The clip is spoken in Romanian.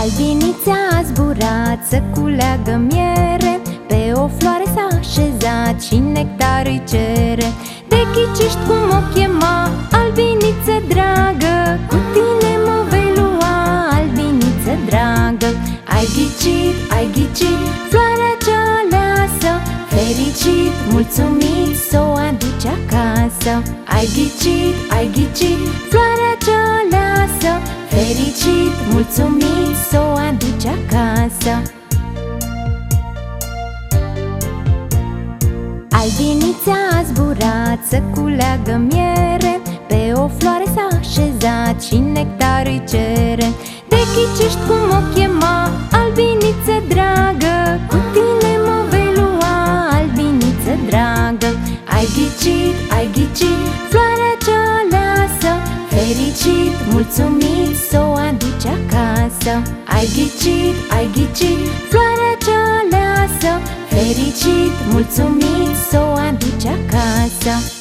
Albinița a zburat să culeagă miere Pe o floare s-a așezat și nectar îi cere. Te ghiciști cum o chema, albiniță dragă Cu tine mă vei lua, albiniță dragă. Ai ghicit, ai ghicit, floarea cea aleasă Fericit, mulțumit, să o aduci acasă. Ai ghicit, ai ghicit, floarea cea aleasă Fericit, mulțumit, să o aduci acasă. Albinița a zburat să culeagă miere Pe o floare s-a așezat și nectar îi cere Te ghicești cum o chema, albiniță dragă Cu tine mă vei lua, albiniță dragă. Ai ghicit, ai ghicit, floarea cea aleasă Fericit, mulțumit, să o aduci acasă. Ai ghicit, ai ghicit, floarea cea aleasă. Fericit, mulțumit, să o aduci acasă